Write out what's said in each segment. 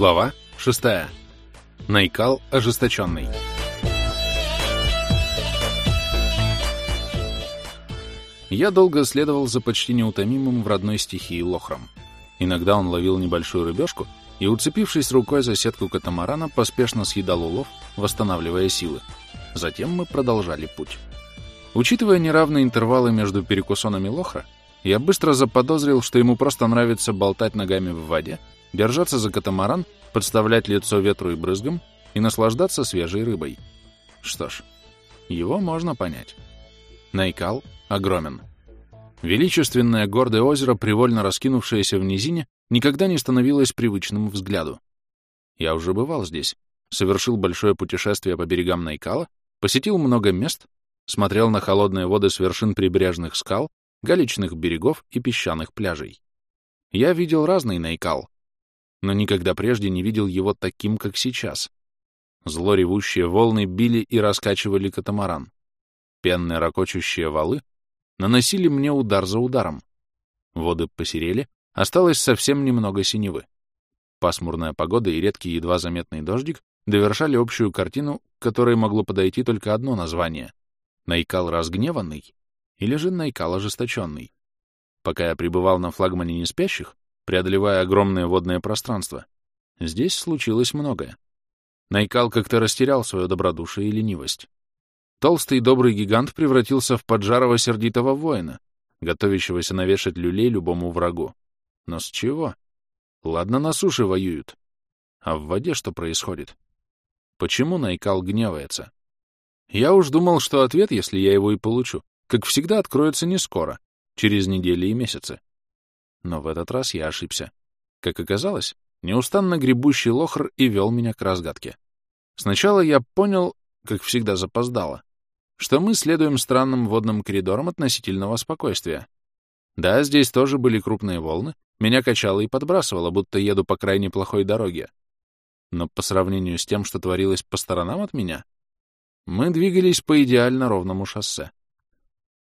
Глава 6. Найкал ожесточенный. Я долго следовал за почти неутомимым в родной стихии лохром. Иногда он ловил небольшую рыбешку и, уцепившись рукой за сетку катамарана, поспешно съедал улов, восстанавливая силы. Затем мы продолжали путь. Учитывая неравные интервалы между перекусонами лохра, я быстро заподозрил, что ему просто нравится болтать ногами в воде, держаться за катамаран, подставлять лицо ветру и брызгам и наслаждаться свежей рыбой. Что ж, его можно понять. Найкал огромен. Величественное гордое озеро, привольно раскинувшееся в низине, никогда не становилось привычным взгляду. Я уже бывал здесь, совершил большое путешествие по берегам Найкала, посетил много мест, смотрел на холодные воды с вершин прибрежных скал, галечных берегов и песчаных пляжей. Я видел разный Найкал, но никогда прежде не видел его таким, как сейчас. Зло ревущие волны били и раскачивали катамаран. Пенные ракочущие валы наносили мне удар за ударом. Воды посерели, осталось совсем немного синевы. Пасмурная погода и редкий едва заметный дождик довершали общую картину, к которой могло подойти только одно название — Найкал разгневанный или же Найкал ожесточенный. Пока я пребывал на флагмане неспящих, преодолевая огромное водное пространство, здесь случилось многое. Найкал как-то растерял свое добродушие и ленивость. Толстый и добрый гигант превратился в поджарого сердитого воина, готовящегося навешать люлей любому врагу. Но с чего? Ладно, на суше воюют. А в воде что происходит? Почему Найкал гневается? Я уж думал, что ответ, если я его и получу, как всегда, откроется не скоро, через недели и месяцы. Но в этот раз я ошибся. Как оказалось, неустанно гребущий лохр и вел меня к разгадке. Сначала я понял, как всегда запоздало, что мы следуем странным водным коридорам относительного спокойствия. Да, здесь тоже были крупные волны, меня качало и подбрасывало, будто еду по крайне плохой дороге. Но по сравнению с тем, что творилось по сторонам от меня, мы двигались по идеально ровному шоссе.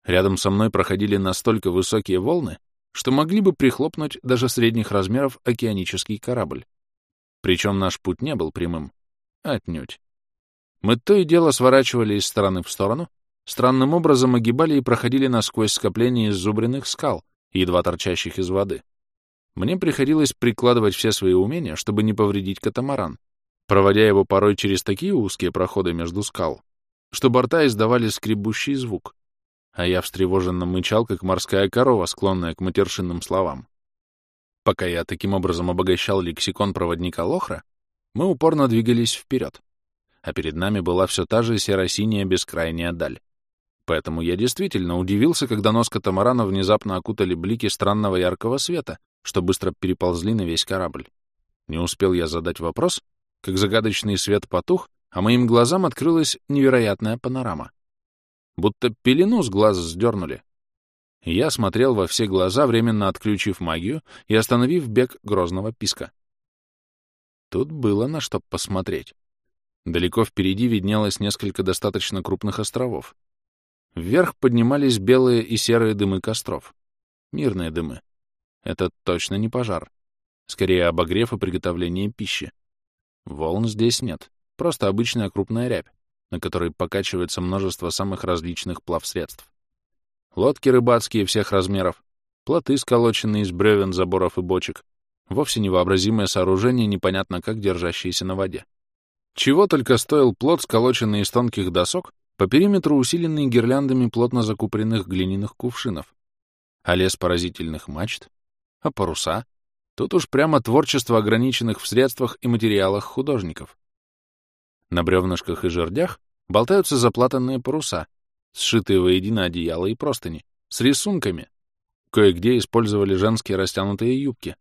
Рядом со мной проходили настолько высокие волны, что могли бы прихлопнуть даже средних размеров океанический корабль. Причем наш путь не был прямым. Отнюдь. Мы то и дело сворачивали из стороны в сторону, странным образом огибали и проходили насквозь скопление иззубренных скал, едва торчащих из воды. Мне приходилось прикладывать все свои умения, чтобы не повредить катамаран, проводя его порой через такие узкие проходы между скал, что борта издавали скребущий звук, а я встревоженно мычал, как морская корова, склонная к матершинным словам. Пока я таким образом обогащал лексикон проводника Лохра, мы упорно двигались вперед а перед нами была все та же серо-синяя бескрайняя даль. Поэтому я действительно удивился, когда нос катамарана внезапно окутали блики странного яркого света, что быстро переползли на весь корабль. Не успел я задать вопрос, как загадочный свет потух, а моим глазам открылась невероятная панорама. Будто пелену с глаз сдернули. Я смотрел во все глаза, временно отключив магию и остановив бег грозного писка. Тут было на что посмотреть. Далеко впереди виднелось несколько достаточно крупных островов. Вверх поднимались белые и серые дымы костров. Мирные дымы. Это точно не пожар. Скорее, обогрев и приготовление пищи. Волн здесь нет. Просто обычная крупная рябь, на которой покачивается множество самых различных плавсредств. Лодки рыбацкие всех размеров, плоты, сколоченные из бревен, заборов и бочек. Вовсе невообразимое сооружение, непонятно как держащееся на воде. Чего только стоил плот, сколоченный из тонких досок, по периметру усиленный гирляндами плотно закупоренных глиняных кувшинов. А лес поразительных мачт? А паруса? Тут уж прямо творчество ограниченных в средствах и материалах художников. На бревнышках и жердях болтаются заплатанные паруса, сшитые воедино одеяла и простыни, с рисунками. Кое-где использовали женские растянутые юбки,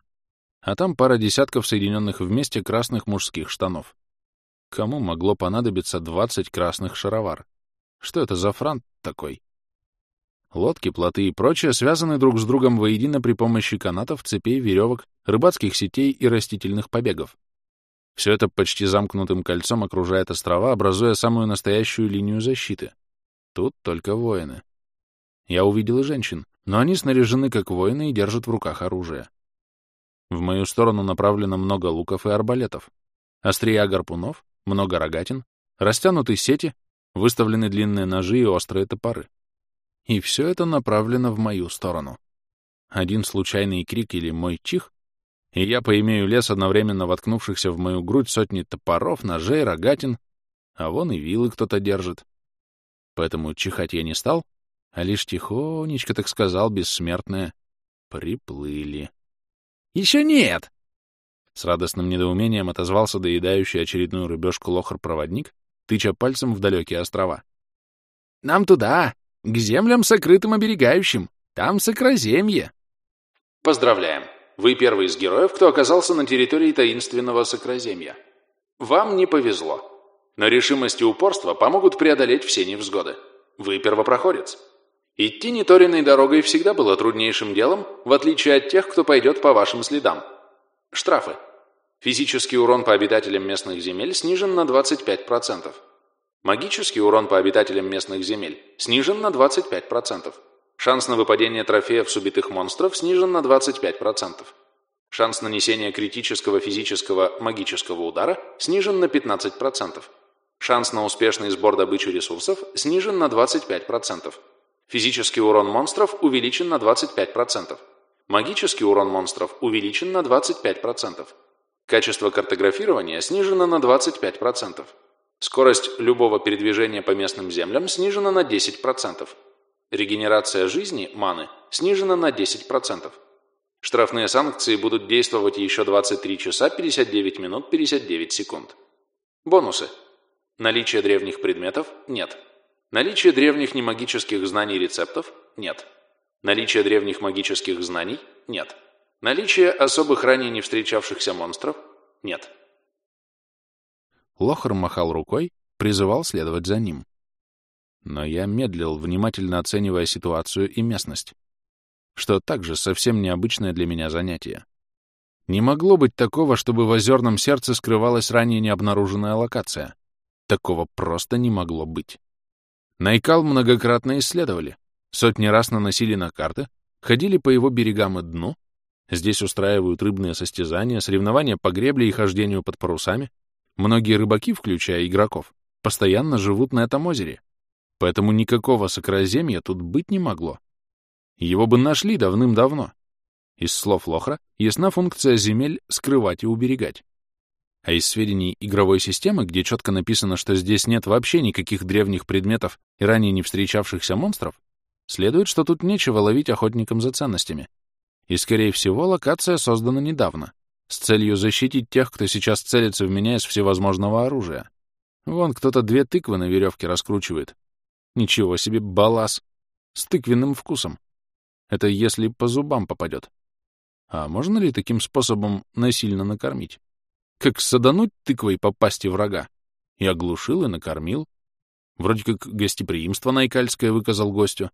а там пара десятков соединенных вместе красных мужских штанов. Кому могло понадобиться 20 красных шаровар? Что это за франт такой? Лодки, плоты и прочее связаны друг с другом воедино при помощи канатов, цепей, веревок, рыбацких сетей и растительных побегов. Все это почти замкнутым кольцом окружает острова, образуя самую настоящую линию защиты. Тут только воины. Я увидел и женщин, но они снаряжены как воины и держат в руках оружие. В мою сторону направлено много луков и арбалетов. Острия гарпунов, много рогатин, растянуты сети, выставлены длинные ножи и острые топоры. И все это направлено в мою сторону. Один случайный крик или мой чих, и я поимею лес, одновременно воткнувшихся в мою грудь сотни топоров, ножей, рогатин, а вон и вилы кто-то держит. Поэтому чихать я не стал, а лишь тихонечко так сказал бессмертное «приплыли». «Еще нет!» С радостным недоумением отозвался доедающий очередную рыбешку лохр-проводник, тыча пальцем в далекие острова. «Нам туда, к землям сокрытым оберегающим. Там сокроземье». Поздравляем! Вы первый из героев, кто оказался на территории таинственного сокроземья. Вам не повезло. Но решимость и упорство помогут преодолеть все невзгоды. Вы первопроходец. Идти неторенной дорогой всегда было труднейшим делом, в отличие от тех, кто пойдет по вашим следам. Штрафы. Физический урон по обитателям местных земель снижен на 25%. Магический урон по обитателям местных земель снижен на 25%. Шанс на выпадение трофеев с убитых монстров снижен на 25%. Шанс нанесения критического физического магического удара снижен на 15%. Шанс на успешный сбор добычи ресурсов снижен на 25%. Физический урон монстров увеличен на 25%. Магический урон монстров увеличен на 25%. Качество картографирования снижено на 25%. Скорость любого передвижения по местным землям снижена на 10%. Регенерация жизни, маны, снижена на 10%. Штрафные санкции будут действовать еще 23 часа 59 минут 59 секунд. Бонусы. Наличие древних предметов – нет. Наличие древних немагических знаний рецептов – нет. Наличие древних магических знаний – нет. Наличие особых ранее не встречавшихся монстров – нет. Лохар махал рукой, призывал следовать за ним. Но я медлил, внимательно оценивая ситуацию и местность, что также совсем необычное для меня занятие. Не могло быть такого, чтобы в озерном сердце скрывалась ранее необнаруженная локация. Такого просто не могло быть. Найкал многократно исследовали, сотни раз наносили на карты, ходили по его берегам и дну, здесь устраивают рыбные состязания, соревнования по гребле и хождению под парусами, Многие рыбаки, включая игроков, постоянно живут на этом озере, поэтому никакого сокроземья тут быть не могло. Его бы нашли давным-давно. Из слов Лохра ясна функция земель скрывать и уберегать. А из сведений игровой системы, где четко написано, что здесь нет вообще никаких древних предметов и ранее не встречавшихся монстров, следует, что тут нечего ловить охотникам за ценностями. И, скорее всего, локация создана недавно с целью защитить тех, кто сейчас целится в меня из всевозможного оружия. Вон кто-то две тыквы на веревке раскручивает. Ничего себе, балас! С тыквенным вкусом. Это если по зубам попадет. А можно ли таким способом насильно накормить? Как садануть тыквой по пасти врага? И оглушил, и накормил. Вроде как гостеприимство Найкальское выказал гостю.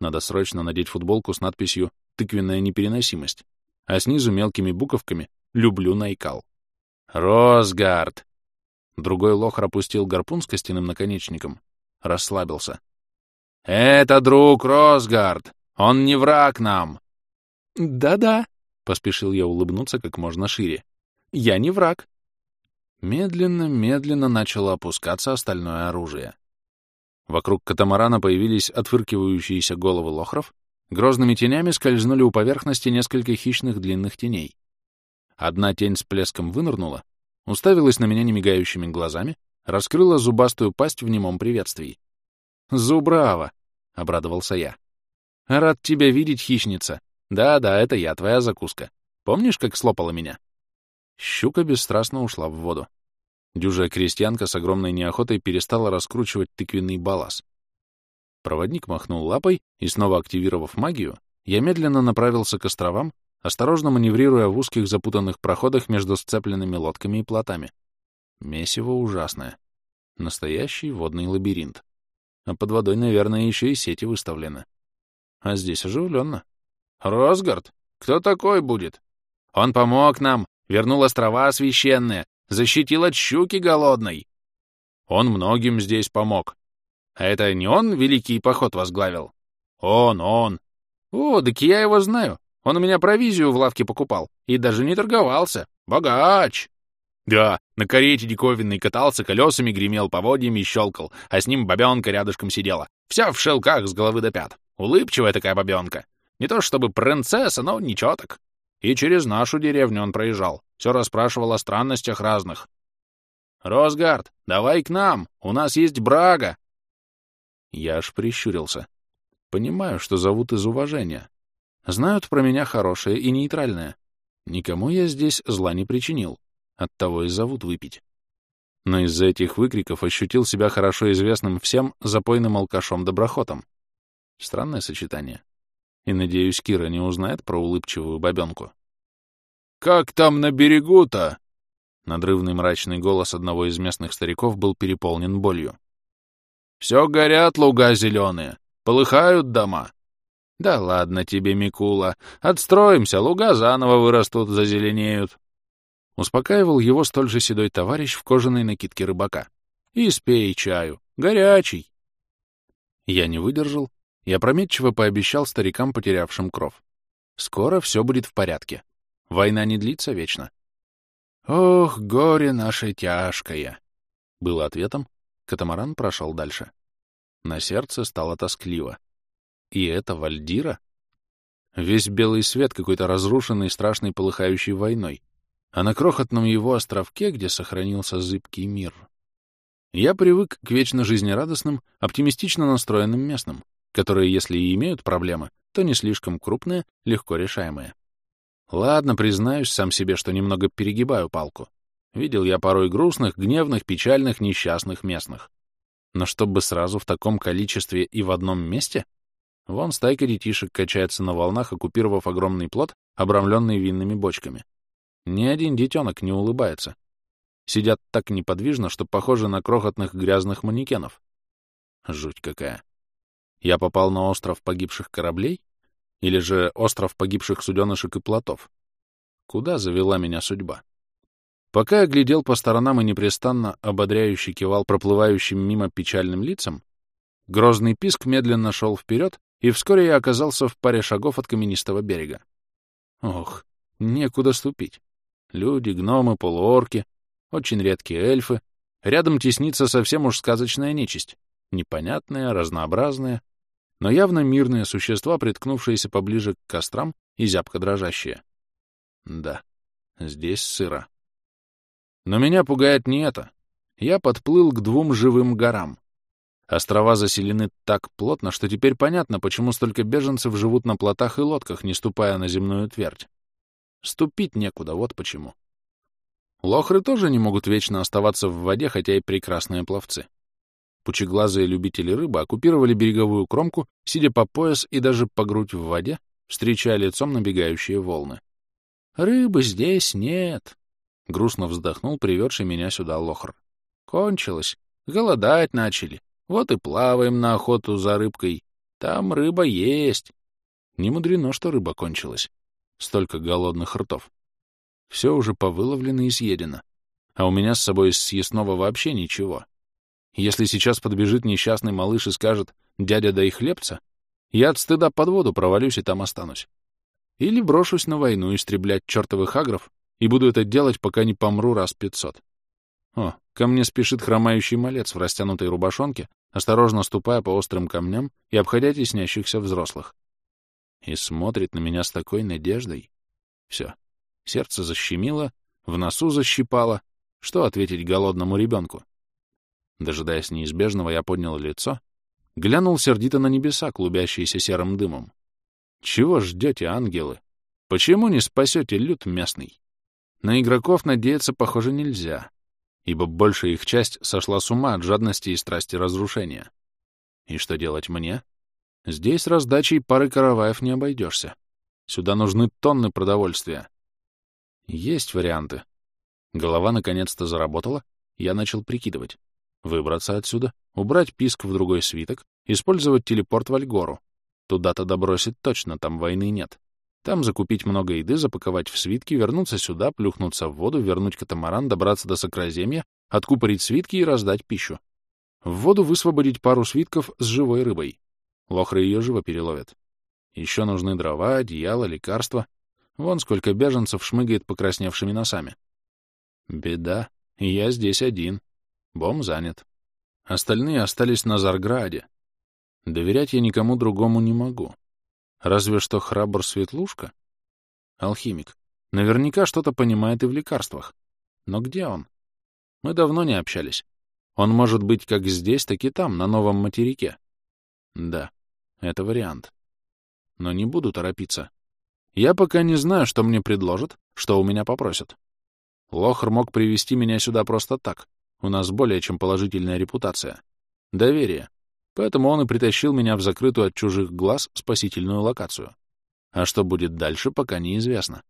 Надо срочно надеть футболку с надписью «Тыквенная непереносимость», а снизу мелкими буковками Люблю Найкал. Росгард! Другой лох опустил гарпун с костяным наконечником. Расслабился. «Это друг Росгард! Он не враг нам!» «Да-да», — поспешил я улыбнуться как можно шире. «Я не враг». Медленно-медленно начало опускаться остальное оружие. Вокруг катамарана появились отфыркивающиеся головы лохров, грозными тенями скользнули у поверхности несколько хищных длинных теней. Одна тень с плеском вынырнула, уставилась на меня немигающими глазами, раскрыла зубастую пасть в немом приветствии. «Зубрава!» — обрадовался я. «Рад тебя видеть, хищница. Да-да, это я, твоя закуска. Помнишь, как слопала меня?» Щука бесстрастно ушла в воду. Дюжая крестьянка с огромной неохотой перестала раскручивать тыквенный балас. Проводник махнул лапой, и, снова активировав магию, я медленно направился к островам, осторожно маневрируя в узких запутанных проходах между сцепленными лодками и плотами. Месиво ужасное. Настоящий водный лабиринт. А под водой, наверное, еще и сети выставлены. А здесь оживленно. «Росгард? Кто такой будет? Он помог нам, вернул острова священные, защитил от щуки голодной. Он многим здесь помог. А это не он великий поход возглавил? Он, он. О, так я его знаю. Он у меня провизию в лавке покупал и даже не торговался. Богач! Да, на карете диковинный катался, колесами гремел, поводьями щелкал, а с ним бабенка рядышком сидела. Вся в шелках с головы до пят. Улыбчивая такая бабенка. Не то чтобы принцесса, но ничего так. И через нашу деревню он проезжал. Все расспрашивал о странностях разных. «Росгард, давай к нам! У нас есть брага!» Я аж прищурился. Понимаю, что зовут из уважения. Знают про меня хорошее и нейтральное. Никому я здесь зла не причинил. Оттого и зовут выпить. Но из-за этих выкриков ощутил себя хорошо известным всем запойным алкашом-доброхотом. Странное сочетание. И, надеюсь, Кира не узнает про улыбчивую бабенку. «Как там на берегу-то?» Надрывный мрачный голос одного из местных стариков был переполнен болью. «Все горят луга зеленые, полыхают дома». «Да ладно тебе, Микула, отстроимся, луга заново вырастут, зазеленеют». Успокаивал его столь же седой товарищ в кожаной накидке рыбака. «И спей чаю, горячий». Я не выдержал и опрометчиво пообещал старикам, потерявшим кров. Скоро все будет в порядке. Война не длится вечно. «Ох, горе наше тяжкое!» — было ответом. Катамаран прошел дальше. На сердце стало тоскливо. И это Вальдира? Весь белый свет какой-то разрушенный страшной полыхающей войной. А на крохотном его островке, где сохранился зыбкий мир. Я привык к вечно жизнерадостным, оптимистично настроенным местным, которые, если и имеют проблемы, то не слишком крупные, легко решаемые. Ладно, признаюсь сам себе, что немного перегибаю палку. Видел я порой грустных, гневных, печальных, несчастных местных. Но чтобы сразу в таком количестве и в одном месте? Вон стайка детишек качается на волнах, оккупировав огромный плот, обрамленный винными бочками. Ни один детенок не улыбается. Сидят так неподвижно, что похожи на крохотных грязных манекенов. Жуть какая. Я попал на остров погибших кораблей? Или же остров погибших суденышек и плотов? Куда завела меня судьба? Пока я глядел по сторонам и непрестанно ободряюще кивал проплывающим мимо печальным лицам, грозный писк медленно шел вперед, и вскоре я оказался в паре шагов от каменистого берега. Ох, некуда ступить. Люди, гномы, полуорки, очень редкие эльфы. Рядом теснится совсем уж сказочная нечисть. Непонятная, разнообразная, но явно мирные существа, приткнувшиеся поближе к кострам и зябко дрожащие. Да, здесь сыро. Но меня пугает не это. Я подплыл к двум живым горам. Острова заселены так плотно, что теперь понятно, почему столько беженцев живут на плотах и лодках, не ступая на земную твердь. Ступить некуда, вот почему. Лохры тоже не могут вечно оставаться в воде, хотя и прекрасные пловцы. Пучеглазые любители рыбы оккупировали береговую кромку, сидя по пояс и даже по грудь в воде, встречая лицом набегающие волны. «Рыбы здесь нет», — грустно вздохнул приведший меня сюда лохр. «Кончилось. Голодать начали. Вот и плаваем на охоту за рыбкой. Там рыба есть». Не мудрено, что рыба кончилась. Столько голодных ртов. Все уже повыловлено и съедено. А у меня с собой из съестного вообще ничего. Если сейчас подбежит несчастный малыш и скажет «дядя, дай хлебца», я от стыда под воду провалюсь и там останусь. Или брошусь на войну истреблять чертовых агров и буду это делать, пока не помру раз пятьсот. О, ко мне спешит хромающий малец в растянутой рубашонке, осторожно ступая по острым камням и обходя теснящихся взрослых. И смотрит на меня с такой надеждой. Все. Сердце защемило, в носу защипало. Что ответить голодному ребенку? Дожидаясь неизбежного, я поднял лицо, глянул сердито на небеса, клубящиеся серым дымом. Чего ждете, ангелы? Почему не спасете люд местный? На игроков надеяться, похоже, нельзя, ибо большая их часть сошла с ума от жадности и страсти разрушения. И что делать мне? Здесь раздачей пары караваев не обойдешься. Сюда нужны тонны продовольствия. Есть варианты. Голова наконец-то заработала, я начал прикидывать. Выбраться отсюда, убрать писк в другой свиток, использовать телепорт в Альгору. Туда-то добросит точно, там войны нет. Там закупить много еды, запаковать в свитки, вернуться сюда, плюхнуться в воду, вернуть катамаран, добраться до Сокроземья, откупорить свитки и раздать пищу. В воду высвободить пару свитков с живой рыбой. Лохры ее живо переловят. Еще нужны дрова, одеяло, лекарства. Вон сколько беженцев шмыгает покрасневшими носами. Беда. Я здесь один. Бом занят. Остальные остались на Зарграде. Доверять я никому другому не могу. Разве что храбр Светлушка? Алхимик. Наверняка что-то понимает и в лекарствах. Но где он? Мы давно не общались. Он может быть как здесь, так и там, на новом материке. Да, это вариант. Но не буду торопиться. Я пока не знаю, что мне предложат, что у меня попросят. Лохр мог привести меня сюда просто так. У нас более чем положительная репутация. Доверие. Поэтому он и притащил меня в закрытую от чужих глаз спасительную локацию. А что будет дальше, пока неизвестно.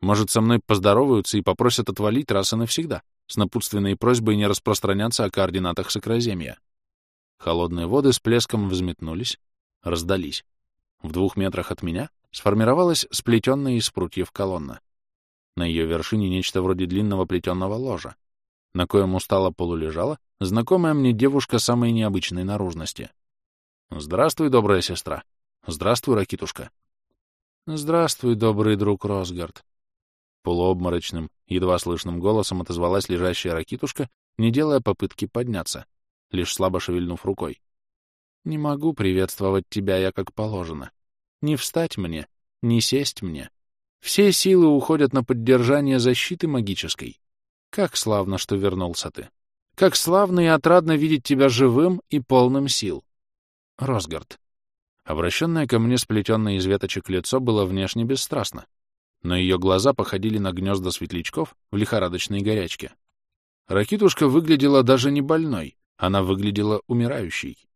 Может, со мной поздороваются и попросят отвалить раз и навсегда, с напутственной просьбой не распространяться о координатах Сокраземья. Холодные воды с плеском взметнулись, раздались. В двух метрах от меня сформировалась сплетенная из прутьев колонна. На ее вершине нечто вроде длинного плетенного ложа, на коем устало полулежала знакомая мне девушка самой необычной наружности. «Здравствуй, добрая сестра. Здравствуй, Ракитушка». «Здравствуй, добрый друг Росгард». Полуобморочным, едва слышным голосом отозвалась лежащая Ракитушка, не делая попытки подняться, лишь слабо шевельнув рукой. «Не могу приветствовать тебя я как положено. Не встать мне, не сесть мне. Все силы уходят на поддержание защиты магической. Как славно, что вернулся ты. Как славно и отрадно видеть тебя живым и полным сил. Росгард. Обращенное ко мне сплетенное из веточек лицо было внешне бесстрастно, но ее глаза походили на гнезда светлячков в лихорадочной горячке. Ракитушка выглядела даже не больной, она выглядела умирающей.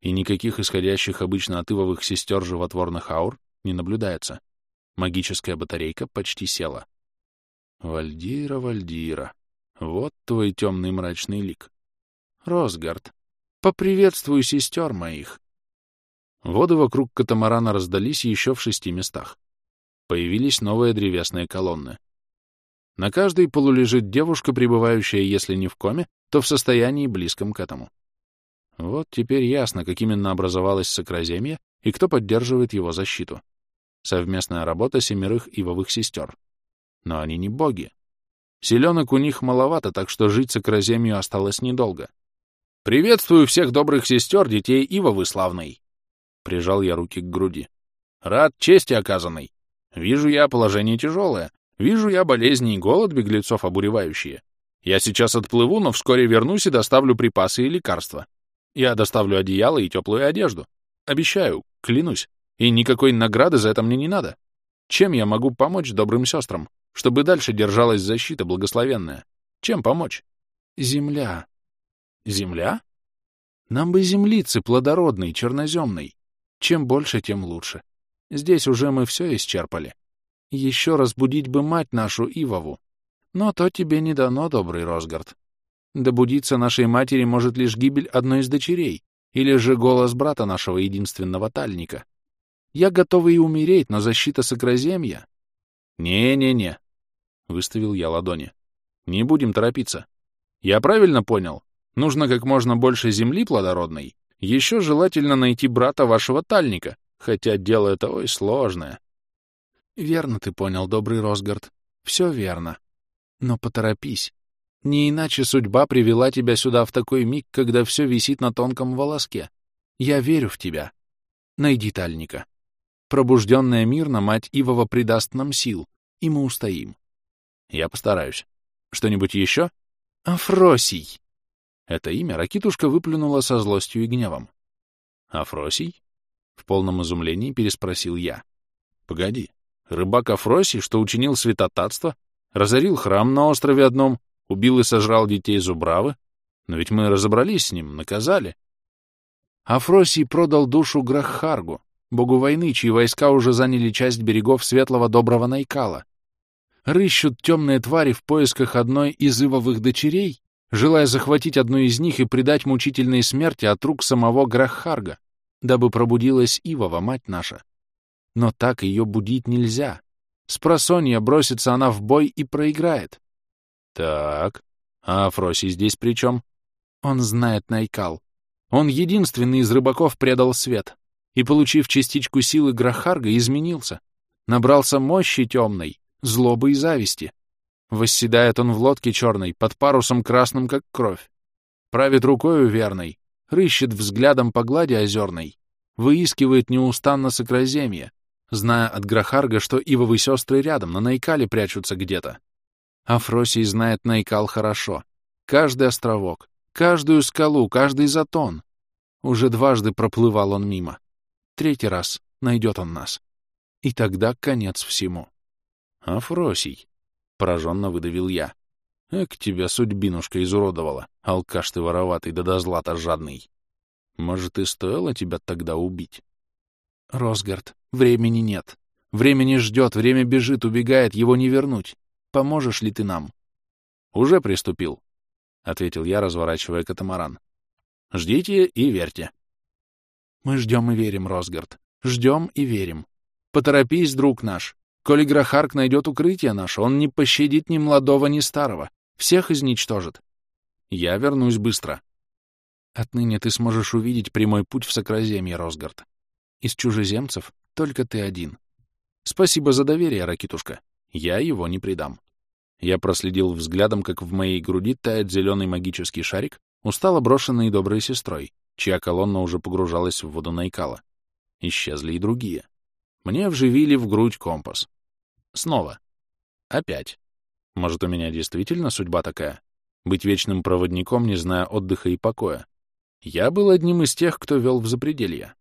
И никаких исходящих обычно от ивовых сестер животворных аур не наблюдается. Магическая батарейка почти села. Вальдира, Вальдира, вот твой темный мрачный лик. Росгард, поприветствуй сестер моих. Воды вокруг катамарана раздались еще в шести местах. Появились новые древесные колонны. На каждой полу лежит девушка, пребывающая, если не в коме, то в состоянии близком к этому. Вот теперь ясно, как именно образовалось сокраземье и кто поддерживает его защиту. Совместная работа семерых ивовых сестер. Но они не боги. Селенок у них маловато, так что жить с окроземью осталось недолго. «Приветствую всех добрых сестер, детей Ивовы славной!» Прижал я руки к груди. «Рад чести оказанной. Вижу я положение тяжелое. Вижу я болезни и голод беглецов обуревающие. Я сейчас отплыву, но вскоре вернусь и доставлю припасы и лекарства. Я доставлю одеяло и теплую одежду. Обещаю, клянусь. И никакой награды за это мне не надо. Чем я могу помочь добрым сестрам? чтобы дальше держалась защита благословенная. Чем помочь? Земля. Земля? Нам бы землицы плодородной, черноземной. Чем больше, тем лучше. Здесь уже мы все исчерпали. Еще разбудить бы мать нашу Ивову. Но то тебе не дано, добрый Росгард. Добудиться нашей матери может лишь гибель одной из дочерей, или же голос брата нашего единственного тальника. Я готова и умереть, но защита сокроземья... Не-не-не, — выставил я ладони. «Не будем торопиться. Я правильно понял? Нужно как можно больше земли плодородной. Еще желательно найти брата вашего тальника, хотя дело это ой сложное». «Верно ты понял, добрый Росгард. Все верно. Но поторопись. Не иначе судьба привела тебя сюда в такой миг, когда все висит на тонком волоске. Я верю в тебя. Найди тальника. Пробужденная мирно мать Ивова придаст нам сил, и мы устоим. Я постараюсь. Что-нибудь еще? Афросий. Это имя Ракитушка выплюнула со злостью и гневом. Афросий? В полном изумлении переспросил я. Погоди, рыбак Афросий, что учинил святотатство, разорил храм на острове одном, убил и сожрал детей Зубравы? Но ведь мы разобрались с ним, наказали. Афросий продал душу Граххаргу, богу войны, чьи войска уже заняли часть берегов светлого доброго Найкала, рыщут темные твари в поисках одной из ивовых дочерей, желая захватить одну из них и предать мучительной смерти от рук самого Граххарга, дабы пробудилась Ивова, мать наша. Но так ее будить нельзя. С просонья бросится она в бой и проиграет. Так, а Афросий здесь при чем? Он знает Найкал. Он единственный из рыбаков предал свет. и, получив частичку силы Грахарга, изменился, набрался мощи темной, злобы и зависти. Восседает он в лодке черной, под парусом красным, как кровь. Правит рукою верной, рыщет взглядом по глади озерной, выискивает неустанно сокроземье, зная от Грахарга, что ивовы сестры рядом, на Найкале прячутся где-то. Афросий знает Найкал хорошо. Каждый островок, каждую скалу, каждый затон. Уже дважды проплывал он мимо. Третий раз найдет он нас. И тогда конец всему. Афросий, — пораженно выдавил я. Эк, тебя судьбинушка изуродовала, алкаш ты вороватый, да до злата жадный. Может, и стоило тебя тогда убить? Росгард, времени нет. Времени ждет, время бежит, убегает, его не вернуть. Поможешь ли ты нам? Уже приступил, — ответил я, разворачивая катамаран. Ждите и верьте. Мы ждем и верим, Росгард. Ждем и верим. Поторопись, друг наш. Коли Грахарк найдет укрытие наше, он не пощадит ни молодого, ни старого. Всех изничтожит. Я вернусь быстро. Отныне ты сможешь увидеть прямой путь в Сокроземье, Росгард. Из чужеземцев только ты один. Спасибо за доверие, Ракитушка. Я его не предам. Я проследил взглядом, как в моей груди тает зеленый магический шарик, устало брошенный доброй сестрой, чья колонна уже погружалась в воду Найкала. Исчезли и другие. Мне вживили в грудь компас. Снова. Опять. Может, у меня действительно судьба такая? Быть вечным проводником, не зная отдыха и покоя. Я был одним из тех, кто вел в запределье.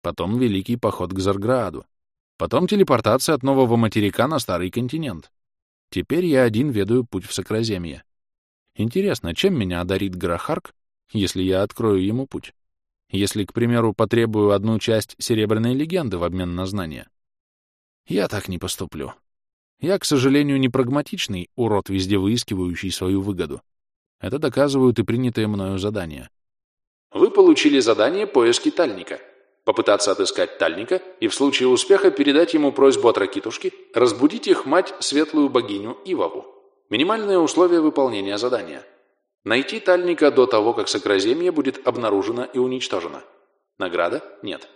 Потом великий поход к Зарграаду. Потом телепортация от нового материка на старый континент. Теперь я один ведаю путь в Сокроземье. Интересно, чем меня одарит Грахарк, если я открою ему путь? Если, к примеру, потребую одну часть Серебряной легенды в обмен на знания? Я так не поступлю. Я, к сожалению, не прагматичный урод, везде выискивающий свою выгоду. Это доказывают и принятые мною задания. Вы получили задание «Поиски Тальника». Попытаться отыскать Тальника и в случае успеха передать ему просьбу от Ракитушки разбудить их мать, светлую богиню Ивову. Минимальные условия выполнения задания. Найти Тальника до того, как Сокроземье будет обнаружено и уничтожено. Награда нет.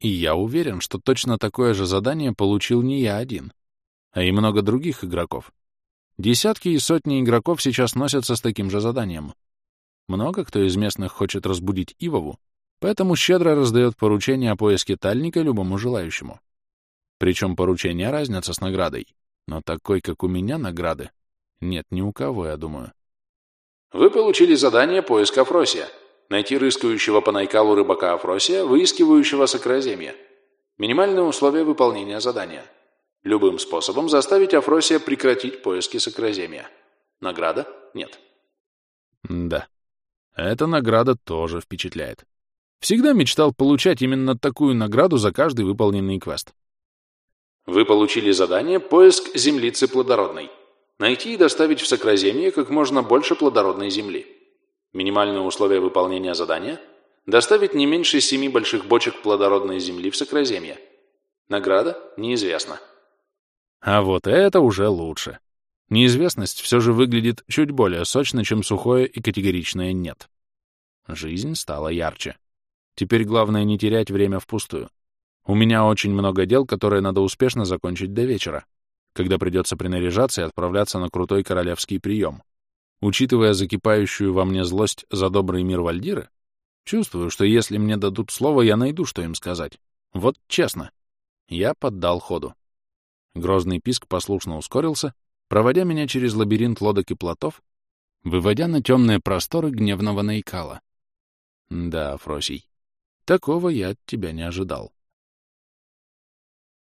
И я уверен, что точно такое же задание получил не я один а и много других игроков. Десятки и сотни игроков сейчас носятся с таким же заданием. Много кто из местных хочет разбудить Ивову, поэтому щедро раздает поручение о поиске тальника любому желающему. Причем поручения разнятся с наградой, но такой, как у меня, награды нет ни у кого, я думаю. Вы получили задание «Поиск Афросия». Найти рыскающего по Найкалу рыбака Афросия, выискивающего сокроземье. Минимальные условия выполнения задания – Любым способом заставить Афросия прекратить поиски сокроземья. Награда нет. Да, эта награда тоже впечатляет. Всегда мечтал получать именно такую награду за каждый выполненный квест. Вы получили задание «Поиск землицы плодородной». Найти и доставить в сокроземье как можно больше плодородной земли. Минимальные условия выполнения задания – доставить не меньше семи больших бочек плодородной земли в сокроземье. Награда неизвестна. А вот это уже лучше. Неизвестность все же выглядит чуть более сочно, чем сухое и категоричное «нет». Жизнь стала ярче. Теперь главное не терять время впустую. У меня очень много дел, которые надо успешно закончить до вечера, когда придется принаряжаться и отправляться на крутой королевский прием. Учитывая закипающую во мне злость за добрый мир Вальдиры, чувствую, что если мне дадут слово, я найду, что им сказать. Вот честно. Я поддал ходу. Грозный писк послушно ускорился, проводя меня через лабиринт лодок и плотов, выводя на темные просторы гневного Найкала. Да, Фросий, такого я от тебя не ожидал.